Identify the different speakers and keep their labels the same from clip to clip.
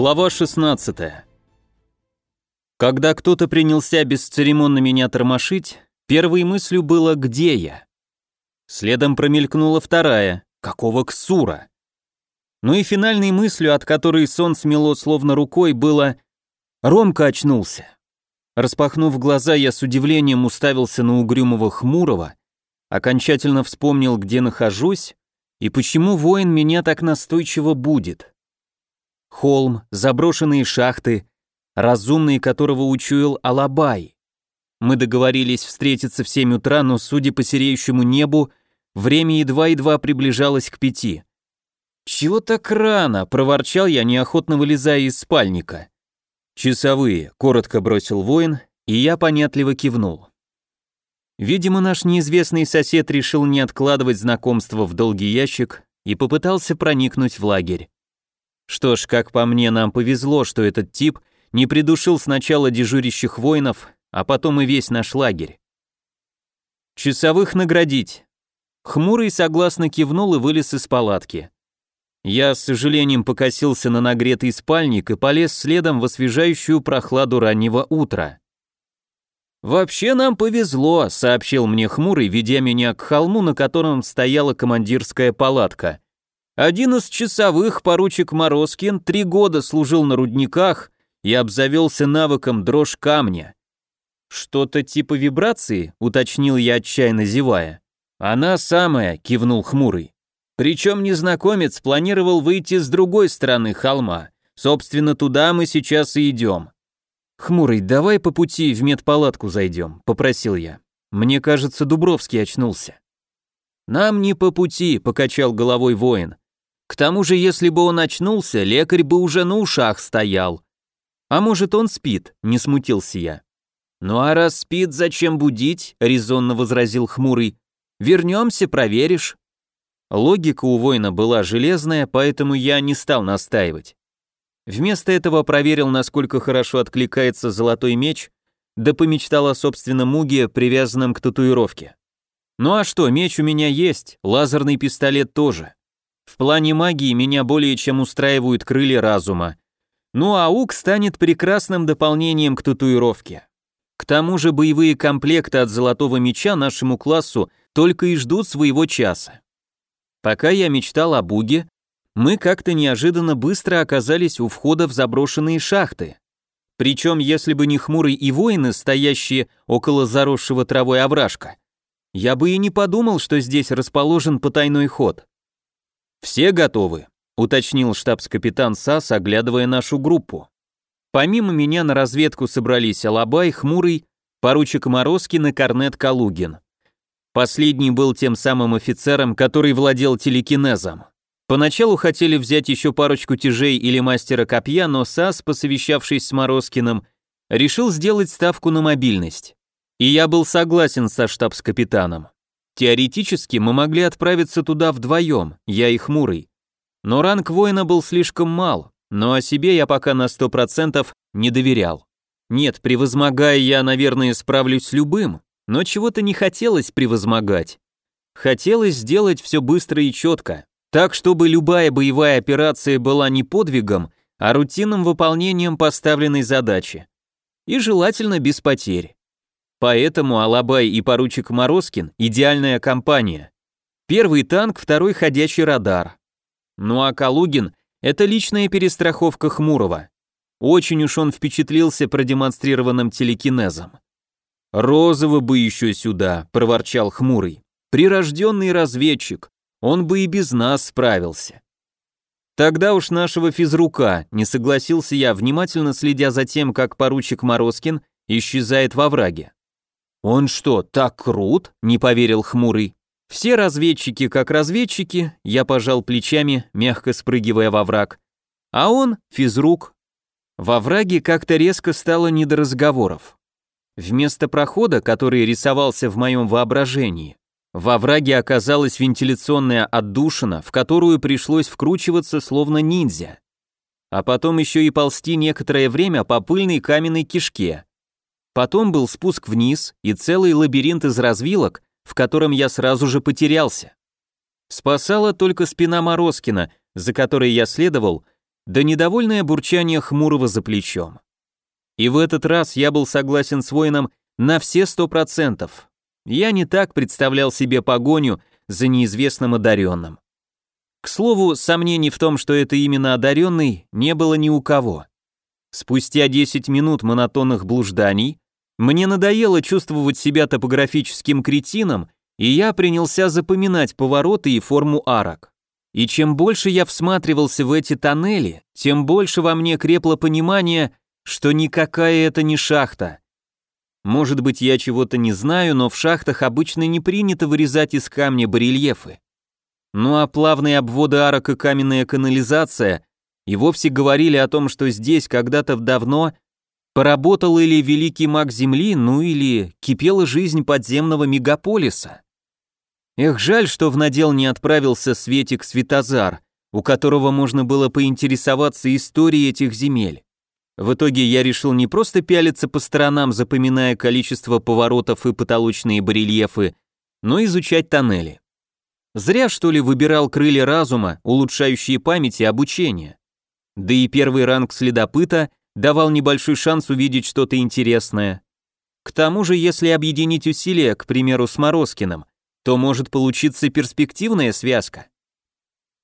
Speaker 1: Глава 16. Когда кто-то принялся бесцеремонно меня тормошить, первой мыслью было «где я?». Следом промелькнула вторая «какого ксура?». Ну и финальной мыслью, от которой сон смело словно рукой, было «Ромка очнулся». Распахнув глаза, я с удивлением уставился на угрюмого хмурого, окончательно вспомнил, где нахожусь и почему воин меня так настойчиво будет. Холм, заброшенные шахты, разумный которого учуял Алабай. Мы договорились встретиться в 7 утра, но, судя по сереющему небу, время едва-едва приближалось к пяти. «Чего так рано?» – проворчал я, неохотно вылезая из спальника. «Часовые», – коротко бросил воин, и я понятливо кивнул. Видимо, наш неизвестный сосед решил не откладывать знакомство в долгий ящик и попытался проникнуть в лагерь. Что ж, как по мне, нам повезло, что этот тип не придушил сначала дежурящих воинов, а потом и весь наш лагерь. Часовых наградить. Хмурый согласно кивнул и вылез из палатки. Я с сожалением покосился на нагретый спальник и полез следом в освежающую прохладу раннего утра. «Вообще нам повезло», — сообщил мне Хмурый, ведя меня к холму, на котором стояла командирская палатка. Один из часовых, поручик Морозкин, три года служил на рудниках и обзавелся навыком дрожь камня. «Что-то типа вибрации?» — уточнил я, отчаянно зевая. «Она самая», — кивнул Хмурый. Причем незнакомец планировал выйти с другой стороны холма. Собственно, туда мы сейчас и идем. «Хмурый, давай по пути в медпалатку зайдем», — попросил я. «Мне кажется, Дубровский очнулся». «Нам не по пути», — покачал головой воин. К тому же, если бы он очнулся, лекарь бы уже на ушах стоял. А может, он спит, не смутился я. Ну а раз спит, зачем будить, резонно возразил хмурый. Вернемся, проверишь. Логика у воина была железная, поэтому я не стал настаивать. Вместо этого проверил, насколько хорошо откликается золотой меч, да помечтал о собственном муге, привязанном к татуировке. Ну а что, меч у меня есть, лазерный пистолет тоже. В плане магии меня более чем устраивают крылья разума. Ну а УК станет прекрасным дополнением к татуировке. К тому же боевые комплекты от Золотого Меча нашему классу только и ждут своего часа. Пока я мечтал о Буге, мы как-то неожиданно быстро оказались у входа в заброшенные шахты. Причем, если бы не хмурый и воины, стоящие около заросшего травой овражка, я бы и не подумал, что здесь расположен потайной ход. «Все готовы», — уточнил штабс-капитан САС, оглядывая нашу группу. Помимо меня на разведку собрались Алабай, Хмурый, поручик Морозкин и корнет Калугин. Последний был тем самым офицером, который владел телекинезом. Поначалу хотели взять еще парочку тяжей или мастера копья, но САС, посовещавшись с Морозкиным, решил сделать ставку на мобильность. И я был согласен со штабс-капитаном. Теоретически мы могли отправиться туда вдвоем, я и Хмурый. Но ранг воина был слишком мал, но о себе я пока на сто процентов не доверял. Нет, превозмогая я, наверное, справлюсь с любым, но чего-то не хотелось превозмогать. Хотелось сделать все быстро и четко, так, чтобы любая боевая операция была не подвигом, а рутинным выполнением поставленной задачи. И желательно без потерь. Поэтому Алабай и поручик Морозкин – идеальная компания. Первый танк, второй ходячий радар. Ну а Калугин – это личная перестраховка Хмурого. Очень уж он впечатлился продемонстрированным телекинезом. «Розово бы еще сюда», – проворчал Хмурый. «Прирожденный разведчик, он бы и без нас справился». Тогда уж нашего физрука, не согласился я, внимательно следя за тем, как поручик Морозкин исчезает во враге. «Он что, так крут?» — не поверил хмурый. «Все разведчики как разведчики», — я пожал плечами, мягко спрыгивая во враг. А он — физрук. Во враге как-то резко стало не до разговоров. Вместо прохода, который рисовался в моем воображении, во враге оказалась вентиляционная отдушина, в которую пришлось вкручиваться словно ниндзя. А потом еще и ползти некоторое время по пыльной каменной кишке. Потом был спуск вниз и целый лабиринт из развилок, в котором я сразу же потерялся. Спасала только спина Морозкина, за которой я следовал, да недовольное бурчание хмурого за плечом. И в этот раз я был согласен с воином на все сто процентов. Я не так представлял себе погоню за неизвестным одаренным. К слову, сомнений в том, что это именно одаренный, не было ни у кого. Спустя 10 минут монотонных блужданий мне надоело чувствовать себя топографическим кретином, и я принялся запоминать повороты и форму арок. И чем больше я всматривался в эти тоннели, тем больше во мне крепло понимание, что никакая это не шахта. Может быть, я чего-то не знаю, но в шахтах обычно не принято вырезать из камня барельефы. Ну а плавные обводы арок и каменная канализация и вовсе говорили о том, что здесь когда-то давно поработал или великий маг Земли, ну или кипела жизнь подземного мегаполиса. Эх, жаль, что в надел не отправился Светик Светозар, у которого можно было поинтересоваться историей этих земель. В итоге я решил не просто пялиться по сторонам, запоминая количество поворотов и потолочные барельефы, но изучать тоннели. Зря, что ли, выбирал крылья разума, улучшающие память и обучение. Да и первый ранг следопыта давал небольшой шанс увидеть что-то интересное. К тому же, если объединить усилия, к примеру, с Морозкиным, то может получиться перспективная связка.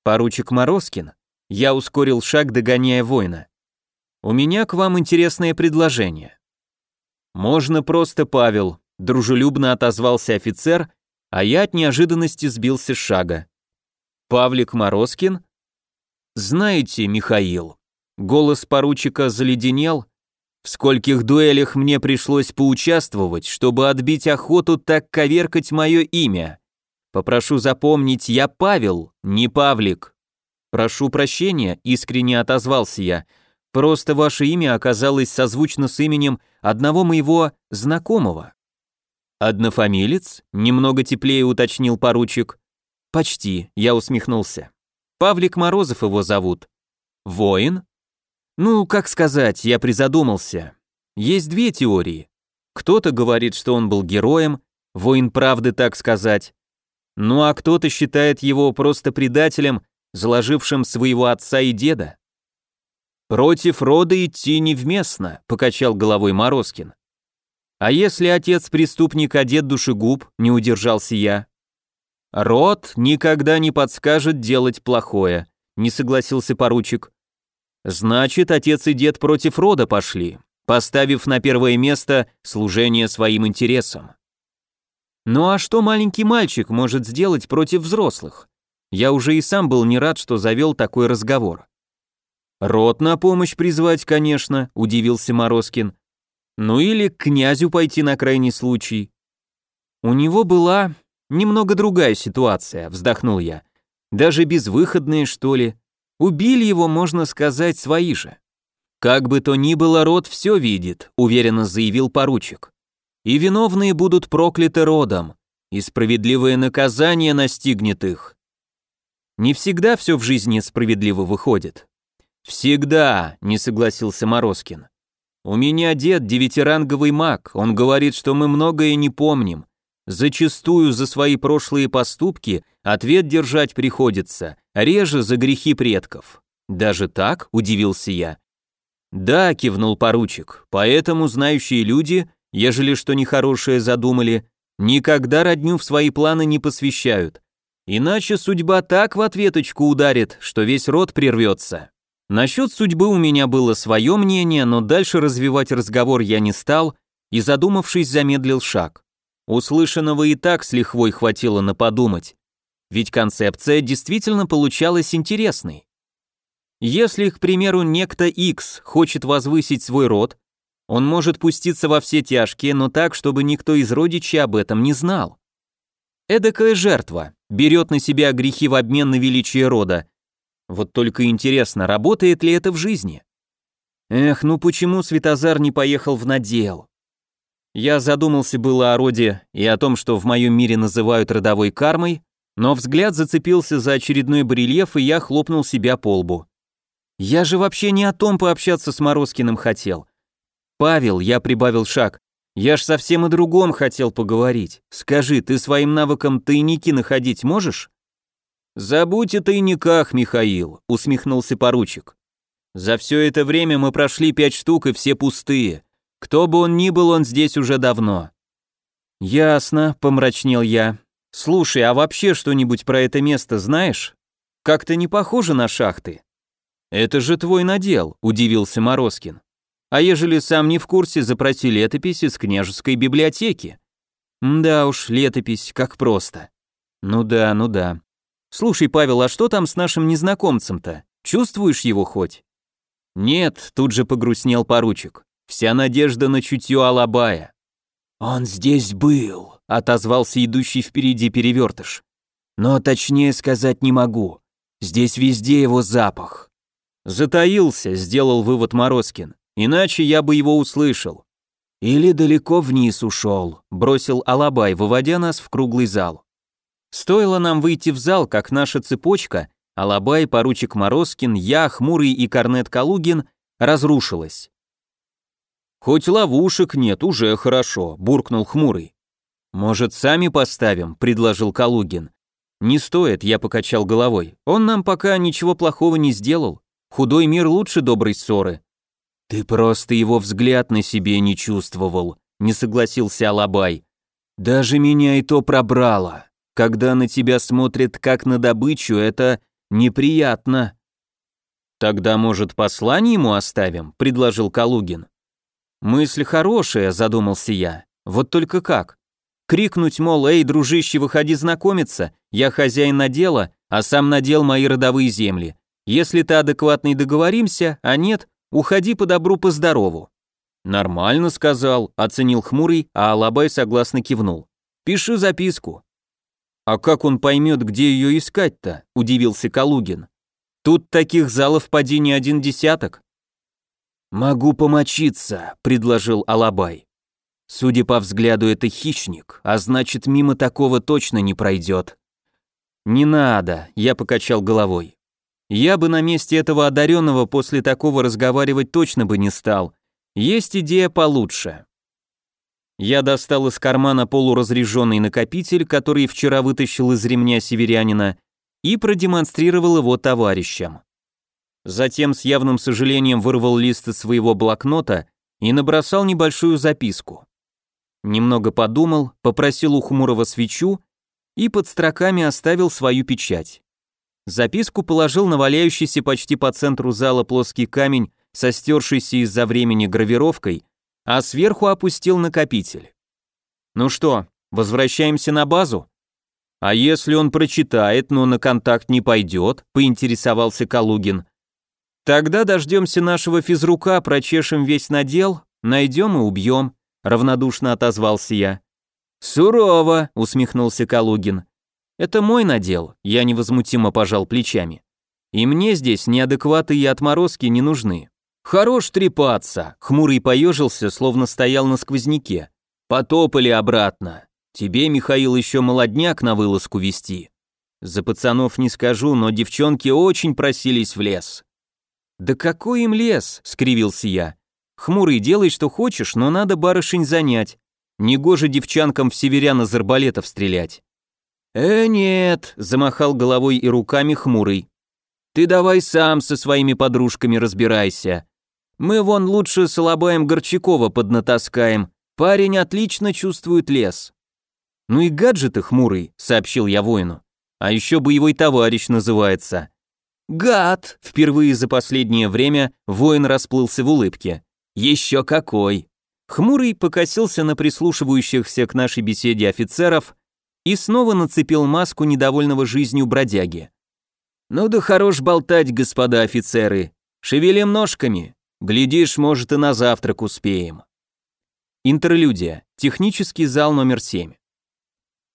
Speaker 1: Поручик Морозкин, я ускорил шаг, догоняя воина. У меня к вам интересное предложение. Можно просто Павел, дружелюбно отозвался офицер, а я от неожиданности сбился с шага. Павлик Морозкин? Знаете, Михаил, голос поручика заледенел, в скольких дуэлях мне пришлось поучаствовать, чтобы отбить охоту так коверкать мое имя. Попрошу запомнить, я Павел, не Павлик. Прошу прощения, искренне отозвался я. Просто ваше имя оказалось созвучно с именем одного моего знакомого. Однофамилец? Немного теплее уточнил поручик. Почти, я усмехнулся. Павлик Морозов его зовут. Воин? Ну, как сказать, я призадумался. Есть две теории. Кто-то говорит, что он был героем, воин правды, так сказать. Ну а кто-то считает его просто предателем, заложившим своего отца и деда. «Против рода идти невместно», — покачал головой Морозкин. «А если отец преступник, а дед душегуб?» — не удержался я. «Род никогда не подскажет делать плохое», — не согласился поручик. «Значит, отец и дед против рода пошли, поставив на первое место служение своим интересам». «Ну а что маленький мальчик может сделать против взрослых?» Я уже и сам был не рад, что завел такой разговор. «Рот на помощь призвать, конечно», — удивился Морозкин. «Ну или к князю пойти на крайний случай». «У него была немного другая ситуация», — вздохнул я. «Даже безвыходная, что ли. Убили его, можно сказать, свои же». «Как бы то ни было, род все видит», — уверенно заявил поручик. «И виновные будут прокляты родом, и справедливое наказание настигнет их». Не всегда все в жизни справедливо выходит. «Всегда», — не согласился Морозкин. «У меня дед девятиранговый маг, он говорит, что мы многое не помним. Зачастую за свои прошлые поступки ответ держать приходится, реже за грехи предков». «Даже так?» — удивился я. «Да», — кивнул поручик, «поэтому знающие люди, ежели что нехорошее задумали, никогда родню в свои планы не посвящают. Иначе судьба так в ответочку ударит, что весь род прервется». Насчет судьбы у меня было свое мнение, но дальше развивать разговор я не стал и, задумавшись, замедлил шаг. Услышанного и так с лихвой хватило на подумать. Ведь концепция действительно получалась интересной. Если, к примеру, некто X хочет возвысить свой род, он может пуститься во все тяжкие, но так, чтобы никто из родичей об этом не знал. Эдакая жертва берет на себя грехи в обмен на величие рода, вот только интересно, работает ли это в жизни? Эх, ну почему Светозар не поехал в надел? Я задумался было о роде и о том, что в моем мире называют родовой кармой, но взгляд зацепился за очередной барельеф, и я хлопнул себя по лбу. Я же вообще не о том пообщаться с Морозкиным хотел. Павел, я прибавил шаг, я ж совсем о другом хотел поговорить. Скажи, ты своим навыком тайники находить можешь? «Забудь о тайниках, Михаил», — усмехнулся поручик. За все это время мы прошли пять штук и все пустые. Кто бы он ни был, он здесь уже давно. Ясно, помрачнел я. Слушай, а вообще что-нибудь про это место знаешь? Как-то не похоже на шахты. Это же твой надел, удивился Морозкин. А ежели сам не в курсе, запроси летопись из княжеской библиотеки. Да уж, летопись, как просто. Ну да, ну да. Слушай, Павел, а что там с нашим незнакомцем-то? Чувствуешь его хоть? Нет, тут же погрустнел поручик. Вся надежда на чутье Алабая. Он здесь был, отозвался идущий впереди перевертыш. Но точнее сказать не могу. Здесь везде его запах. Затаился, сделал вывод Морозкин. Иначе я бы его услышал. Или далеко вниз ушел, бросил Алабай, выводя нас в круглый зал. Стоило нам выйти в зал, как наша цепочка, Алабай, поручик Морозкин, я, Хмурый и Корнет Калугин, разрушилась. «Хоть ловушек нет, уже хорошо», — буркнул Хмурый. «Может, сами поставим?» — предложил Калугин. «Не стоит», — я покачал головой. «Он нам пока ничего плохого не сделал. Худой мир лучше доброй ссоры». «Ты просто его взгляд на себе не чувствовал», — не согласился Алабай. «Даже меня и то пробрало. Когда на тебя смотрят как на добычу, это неприятно». «Тогда, может, послание ему оставим?» — предложил Калугин. «Мысль хорошая», — задумался я. «Вот только как? Крикнуть, мол, эй, дружище, выходи знакомиться, я хозяин надела, а сам надел мои родовые земли. Если ты адекватный договоримся, а нет, уходи по добру, по здорову». «Нормально», — сказал, оценил хмурый, а Алабай согласно кивнул. «Пиши записку». «А как он поймет, где ее искать-то?» – удивился Калугин. «Тут таких залов поди не один десяток». «Могу помочиться», – предложил Алабай. «Судя по взгляду, это хищник, а значит, мимо такого точно не пройдет». «Не надо», – я покачал головой. «Я бы на месте этого одаренного после такого разговаривать точно бы не стал. Есть идея получше». Я достал из кармана полуразряженный накопитель, который вчера вытащил из ремня северянина, и продемонстрировал его товарищам. Затем с явным сожалением вырвал лист из своего блокнота и набросал небольшую записку. Немного подумал, попросил у Хмурого свечу и под строками оставил свою печать. Записку положил на валяющийся почти по центру зала плоский камень со стершейся из-за времени гравировкой а сверху опустил накопитель. Ну что, возвращаемся на базу? А если он прочитает, но на контакт не пойдет, поинтересовался Калугин. Тогда дождемся нашего физрука, прочешем весь надел, найдем и убьем, равнодушно отозвался я. Сурово, усмехнулся Калугин. Это мой надел, я невозмутимо пожал плечами. И мне здесь неадекваты и отморозки не нужны. «Хорош трепаться!» — хмурый поежился, словно стоял на сквозняке. «Потопали обратно. Тебе, Михаил, еще молодняк на вылазку вести. За пацанов не скажу, но девчонки очень просились в лес». «Да какой им лес?» — скривился я. «Хмурый, делай, что хочешь, но надо барышень занять. Негоже девчонкам в северян из арбалетов стрелять». «Э, нет», — замахал головой и руками хмурый. «Ты давай сам со своими подружками разбирайся. Мы вон лучше с Алабаем Горчакова поднатаскаем. Парень отлично чувствует лес. Ну и гаджеты хмурый, сообщил я воину. А еще боевой товарищ называется. Гад! Впервые за последнее время воин расплылся в улыбке. Еще какой! Хмурый покосился на прислушивающихся к нашей беседе офицеров и снова нацепил маску недовольного жизнью бродяги. «Ну да хорош болтать, господа офицеры. Шевелим ножками. Глядишь, может, и на завтрак успеем. Интерлюдия. Технический зал номер 7.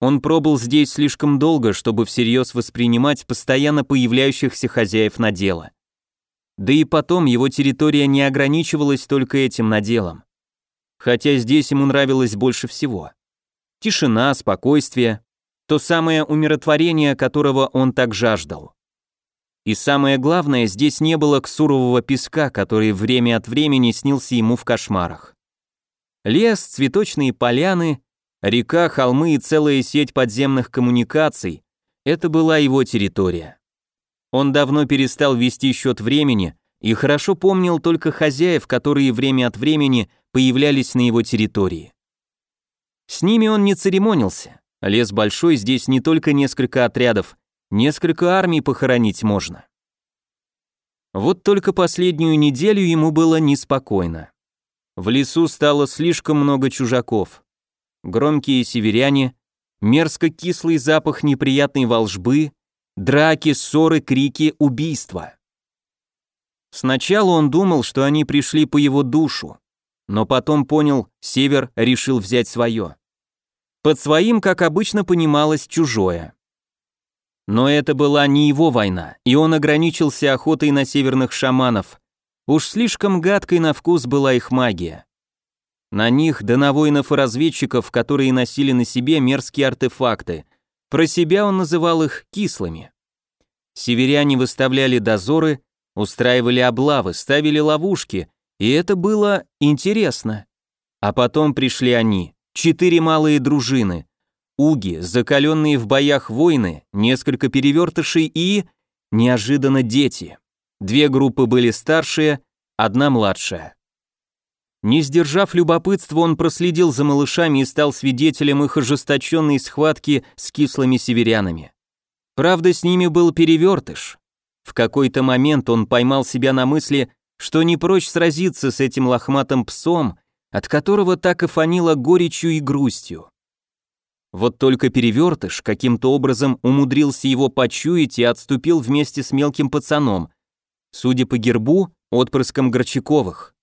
Speaker 1: Он пробыл здесь слишком долго, чтобы всерьез воспринимать постоянно появляющихся хозяев надела. Да и потом его территория не ограничивалась только этим наделом. Хотя здесь ему нравилось больше всего. Тишина, спокойствие, то самое умиротворение, которого он так жаждал. И самое главное, здесь не было ксурового песка, который время от времени снился ему в кошмарах. Лес, цветочные поляны, река, холмы и целая сеть подземных коммуникаций – это была его территория. Он давно перестал вести счет времени и хорошо помнил только хозяев, которые время от времени появлялись на его территории. С ними он не церемонился. Лес большой, здесь не только несколько отрядов, несколько армий похоронить можно. Вот только последнюю неделю ему было неспокойно. В лесу стало слишком много чужаков. Громкие северяне, мерзко кислый запах неприятной волжбы, драки, ссоры, крики, убийства. Сначала он думал, что они пришли по его душу, но потом понял, Север решил взять свое. Под своим, как обычно понималось, чужое. Но это была не его война, и он ограничился охотой на северных шаманов. Уж слишком гадкой на вкус была их магия. На них, да на воинов и разведчиков, которые носили на себе мерзкие артефакты. Про себя он называл их кислыми. Северяне выставляли дозоры, устраивали облавы, ставили ловушки, и это было интересно. А потом пришли они, четыре малые дружины, уги, закаленные в боях воины, несколько перевертышей и... неожиданно дети. Две группы были старшие, одна младшая. Не сдержав любопытства, он проследил за малышами и стал свидетелем их ожесточенной схватки с кислыми северянами. Правда, с ними был перевертыш. В какой-то момент он поймал себя на мысли, что не прочь сразиться с этим лохматым псом, от которого так и фанило горечью и грустью. Вот только перевертыш каким-то образом умудрился его почуять и отступил вместе с мелким пацаном, судя по гербу, отпрыском Горчаковых.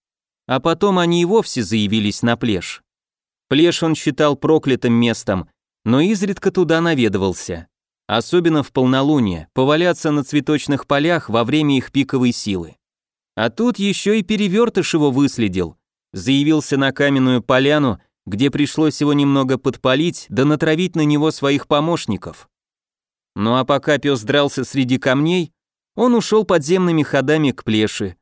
Speaker 1: А потом они и вовсе заявились на плешь. Плешь он считал проклятым местом, но изредка туда наведывался. Особенно в полнолуние, поваляться на цветочных полях во время их пиковой силы. А тут еще и перевертыш его выследил, заявился на каменную поляну где пришлось его немного подпалить, да натравить на него своих помощников. Ну а пока пес дрался среди камней, он ушел подземными ходами к плеши.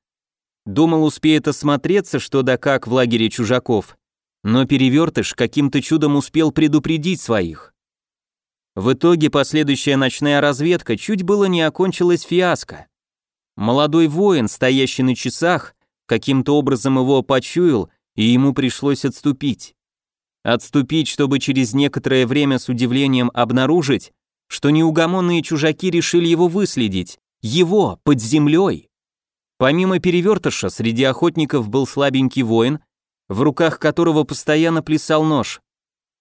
Speaker 1: Думал, успеет осмотреться, что да как в лагере чужаков, но перевертыш каким-то чудом успел предупредить своих. В итоге последующая ночная разведка чуть было не окончилась фиаско. Молодой воин, стоящий на часах, каким-то образом его почуял, и ему пришлось отступить. Отступить, чтобы через некоторое время с удивлением обнаружить, что неугомонные чужаки решили его выследить, его, под землей. Помимо перевертыша, среди охотников был слабенький воин, в руках которого постоянно плясал нож.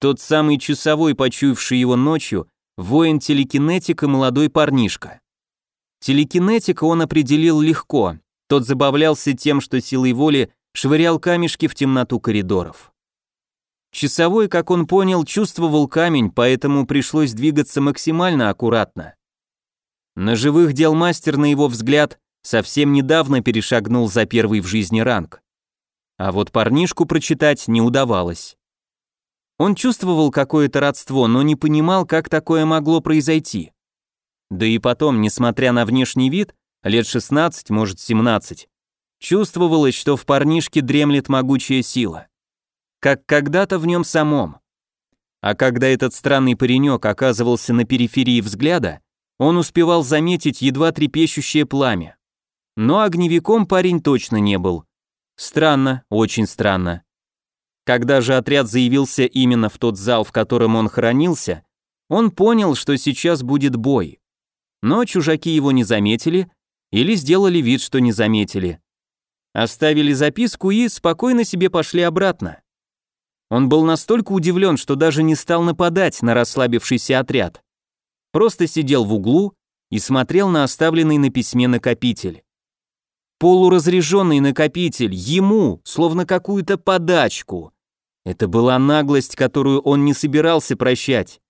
Speaker 1: Тот самый часовой, почуявший его ночью, воин-телекинетик и молодой парнишка. Телекинетика он определил легко, тот забавлялся тем, что силой воли швырял камешки в темноту коридоров. Часовой, как он понял, чувствовал камень, поэтому пришлось двигаться максимально аккуратно. На живых дел мастер, на его взгляд, совсем недавно перешагнул за первый в жизни ранг. А вот парнишку прочитать не удавалось. Он чувствовал какое-то родство, но не понимал, как такое могло произойти. Да и потом, несмотря на внешний вид, лет 16, может 17, чувствовалось, что в парнишке дремлет могучая сила как когда-то в нем самом. А когда этот странный паренек оказывался на периферии взгляда, он успевал заметить едва трепещущее пламя. Но огневиком парень точно не был. Странно, очень странно. Когда же отряд заявился именно в тот зал, в котором он хранился, он понял, что сейчас будет бой. Но чужаки его не заметили или сделали вид, что не заметили. Оставили записку и спокойно себе пошли обратно. Он был настолько удивлен, что даже не стал нападать на расслабившийся отряд. Просто сидел в углу и смотрел на оставленный на письме накопитель. Полуразряженный накопитель, ему, словно какую-то подачку. Это была наглость, которую он не собирался прощать.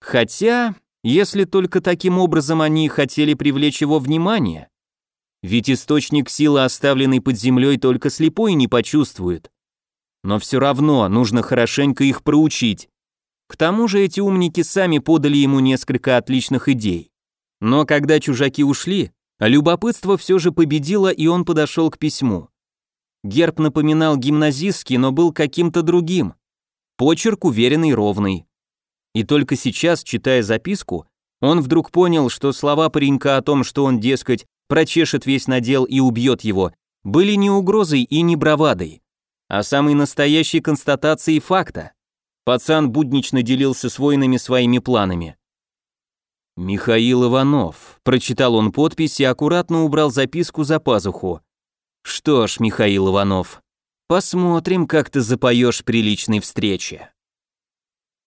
Speaker 1: Хотя, если только таким образом они хотели привлечь его внимание. Ведь источник силы, оставленный под землей, только слепой не почувствует но все равно нужно хорошенько их проучить. К тому же эти умники сами подали ему несколько отличных идей. Но когда чужаки ушли, любопытство все же победило, и он подошел к письму. Герб напоминал гимназистский, но был каким-то другим. Почерк уверенный, ровный. И только сейчас, читая записку, он вдруг понял, что слова паренька о том, что он, дескать, прочешет весь надел и убьет его, были не угрозой и не бравадой, а самой настоящей констатацией факта. Пацан буднично делился с воинами своими планами. «Михаил Иванов», — прочитал он подпись и аккуратно убрал записку за пазуху. «Что ж, Михаил Иванов, посмотрим, как ты запоешь при личной встрече».